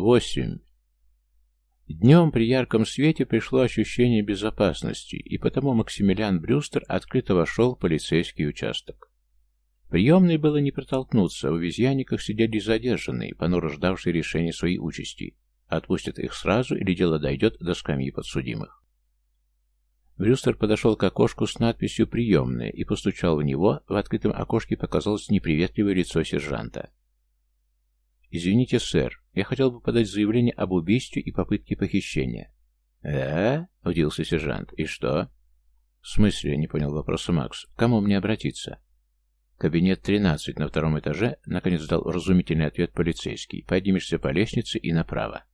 Восемь. Днем при ярком свете пришло ощущение безопасности, и потому Максимилиан Брюстер открыто вошел в полицейский участок. Приемной было не протолкнуться, в визьянниках сидели задержанные, понуро ждавшие решения своей участи. Отпустят их сразу или дело дойдет до скамьи подсудимых. Брюстер подошел к окошку с надписью «Приемная» и постучал в него. В открытом окошке показалось неприветливое лицо сержанта. «Извините, сэр, я хотел бы подать заявление об убийстве и попытке похищения». «Э?» — удивился сержант. «И что?» «В смысле?» — не понял вопроса Макс. «К кому мне обратиться?» «Кабинет 13 на втором этаже», — наконец дал разумительный ответ полицейский. «Поднимешься по лестнице и направо».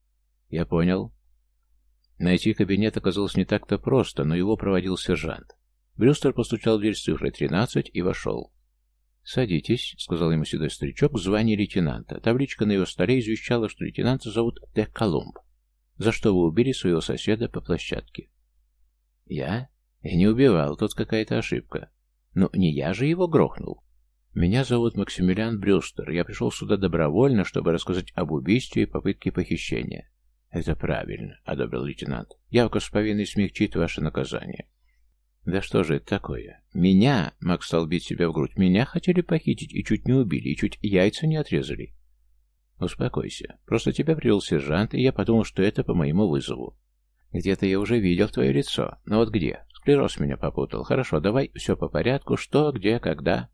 «Я понял». Найти кабинет оказалось не так-то просто, но его проводил сержант. Брюстер постучал в дверь с цифрой 13 и вошел. «Садитесь», — сказал ему седой старичок в звании лейтенанта. Табличка на его столе извещала, что лейтенанта зовут Де Колумб. «За что вы убили своего соседа по площадке?» «Я? Я не убивал, тут какая-то ошибка. Но не я же его грохнул. Меня зовут Максимилиан Брюстер. Я пришел сюда добровольно, чтобы рассказать об убийстве и попытке похищения». «Это правильно», — одобрил лейтенант. «Явка с повинной смягчит ваше наказание». Да что же это такое? Меня, Макс стал бить себя в грудь, меня хотели похитить и чуть не убили, и чуть яйца не отрезали. Успокойся. Просто тебя привел сержант, и я подумал, что это по моему вызову. Где-то я уже видел твое лицо. Но вот где? Склероз меня попутал. Хорошо, давай все по порядку. Что, где, когда?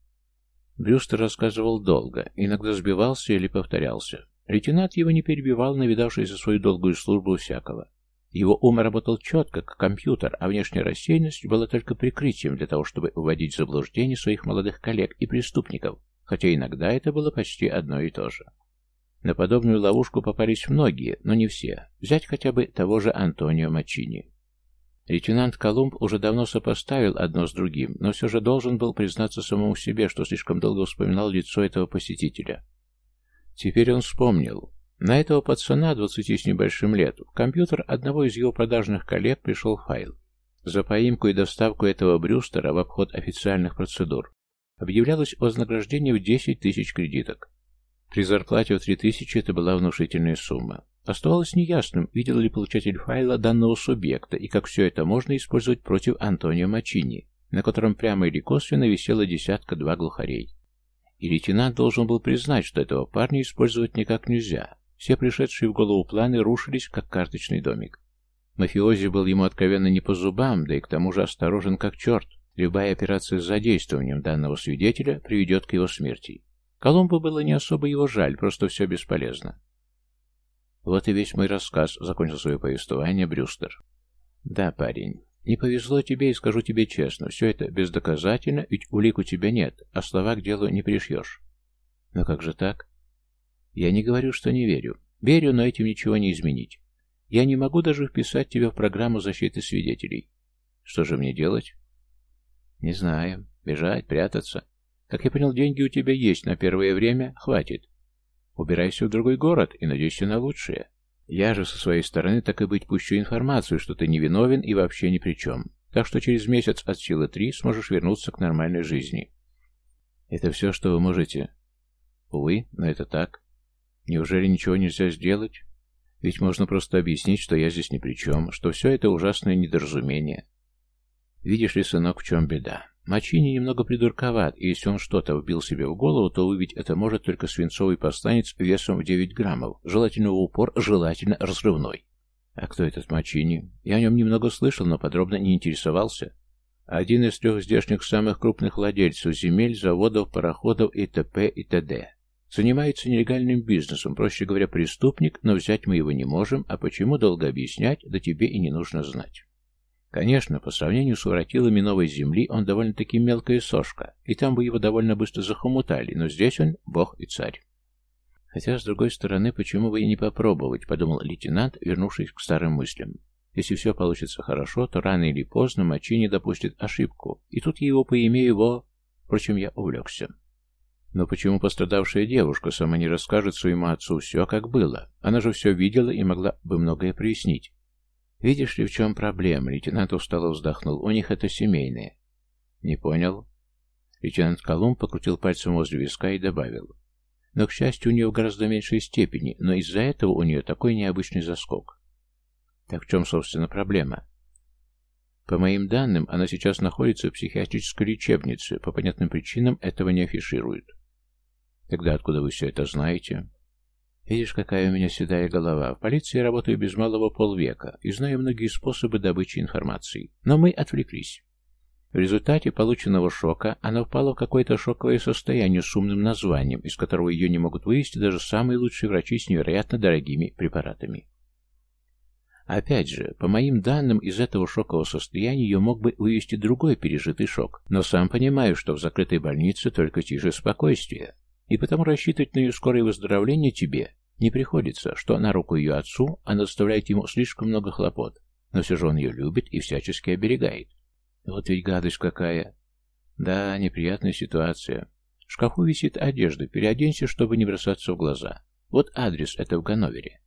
Брюстер рассказывал долго, иногда сбивался или повторялся. Лейтенант его не перебивал, навидавший за свою долгую службу всякого. Его ум работал четко, как компьютер, а внешняя рассеянность была только прикрытием для того, чтобы вводить в заблуждение своих молодых коллег и преступников, хотя иногда это было почти одно и то же. На подобную ловушку попались многие, но не все. Взять хотя бы того же Антонио Мачини. Лейтенант Колумб уже давно сопоставил одно с другим, но все же должен был признаться самому себе, что слишком долго вспоминал лицо этого посетителя. Теперь он вспомнил. На этого пацана, двадцати с небольшим лет, в компьютер одного из его продажных коллег пришел файл. За поимку и доставку этого Брюстера в обход официальных процедур объявлялось вознаграждение в 10 тысяч кредиток. При зарплате в 3 тысячи это была внушительная сумма. Оставалось неясным, видел ли получатель файла данного субъекта и как все это можно использовать против Антонио Мачини, на котором прямо или косвенно висела десятка-два глухарей. И лейтенант должен был признать, что этого парня использовать никак нельзя, все пришедшие в голову планы рушились, как карточный домик. Мафиози был ему откровенно не по зубам, да и к тому же осторожен как черт. Любая операция с задействованием данного свидетеля приведет к его смерти. Колумбу было не особо его жаль, просто все бесполезно. Вот и весь мой рассказ, закончил свое повествование Брюстер. Да, парень, не повезло тебе и скажу тебе честно, все это бездоказательно, ведь улик у тебя нет, а слова к делу не пришьешь. Но как же так? Я не говорю, что не верю. Верю, но этим ничего не изменить. Я не могу даже вписать тебя в программу защиты свидетелей. Что же мне делать? Не знаю. Бежать, прятаться. Как я понял, деньги у тебя есть на первое время. Хватит. Убирайся в другой город и надейся на лучшее. Я же со своей стороны так и быть пущу информацию, что ты невиновен и вообще ни при чем. Так что через месяц от силы три сможешь вернуться к нормальной жизни. Это все, что вы можете. Увы, но это так. Неужели ничего нельзя сделать? Ведь можно просто объяснить, что я здесь ни при чем, что все это ужасное недоразумение. Видишь ли, сынок, в чем беда? Мачини немного придурковат, и если он что-то вбил себе в голову, то увидеть это может только свинцовый посланец весом в 9 граммов, желательно в упор, желательно разрывной. А кто этот Мачини? Я о нем немного слышал, но подробно не интересовался. Один из трех здешних самых крупных владельцев земель, заводов, пароходов и т.п. и т.д. Занимается нелегальным бизнесом, проще говоря, преступник, но взять мы его не можем, а почему долго объяснять, да тебе и не нужно знать. Конечно, по сравнению с воротилами новой земли он довольно-таки мелкая сошка, и там бы его довольно быстро захомутали, но здесь он бог и царь. Хотя, с другой стороны, почему бы и не попробовать, подумал лейтенант, вернувшись к старым мыслям. Если все получится хорошо, то рано или поздно Мачи не допустит ошибку, и тут я его поимею его... Впрочем, я увлекся. Но почему пострадавшая девушка сама не расскажет своему отцу все, как было? Она же все видела и могла бы многое прояснить. Видишь ли, в чем проблема? Лейтенант устало вздохнул. У них это семейное. Не понял? Лейтенант Колумб покрутил пальцем возле виска и добавил. Но, к счастью, у нее в гораздо меньшей степени, но из-за этого у нее такой необычный заскок. Так в чем, собственно, проблема? По моим данным, она сейчас находится в психиатрической лечебнице, по понятным причинам этого не афишируют. Тогда откуда вы все это знаете? Видишь, какая у меня седая голова. В полиции я работаю без малого полвека и знаю многие способы добычи информации. Но мы отвлеклись. В результате полученного шока она впала в какое-то шоковое состояние с умным названием, из которого ее не могут вывести даже самые лучшие врачи с невероятно дорогими препаратами. Опять же, по моим данным, из этого шокового состояния ее мог бы вывести другой пережитый шок, но сам понимаю, что в закрытой больнице только тише спокойствие, и потому рассчитывать на ее скорое выздоровление тебе не приходится, что на руку ее отцу она доставляет ему слишком много хлопот, но все же он ее любит и всячески оберегает. Вот ведь гадость какая. Да, неприятная ситуация. В шкафу висит одежда, переоденься, чтобы не бросаться в глаза. Вот адрес, это в Ганновере.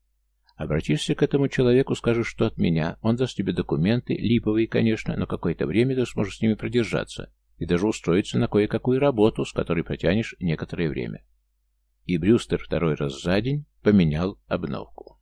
Обратишься к этому человеку, скажешь, что от меня, он даст тебе документы, липовые, конечно, но какое-то время ты сможешь с ними продержаться и даже устроиться на кое-какую работу, с которой протянешь некоторое время. И Брюстер второй раз за день поменял обновку.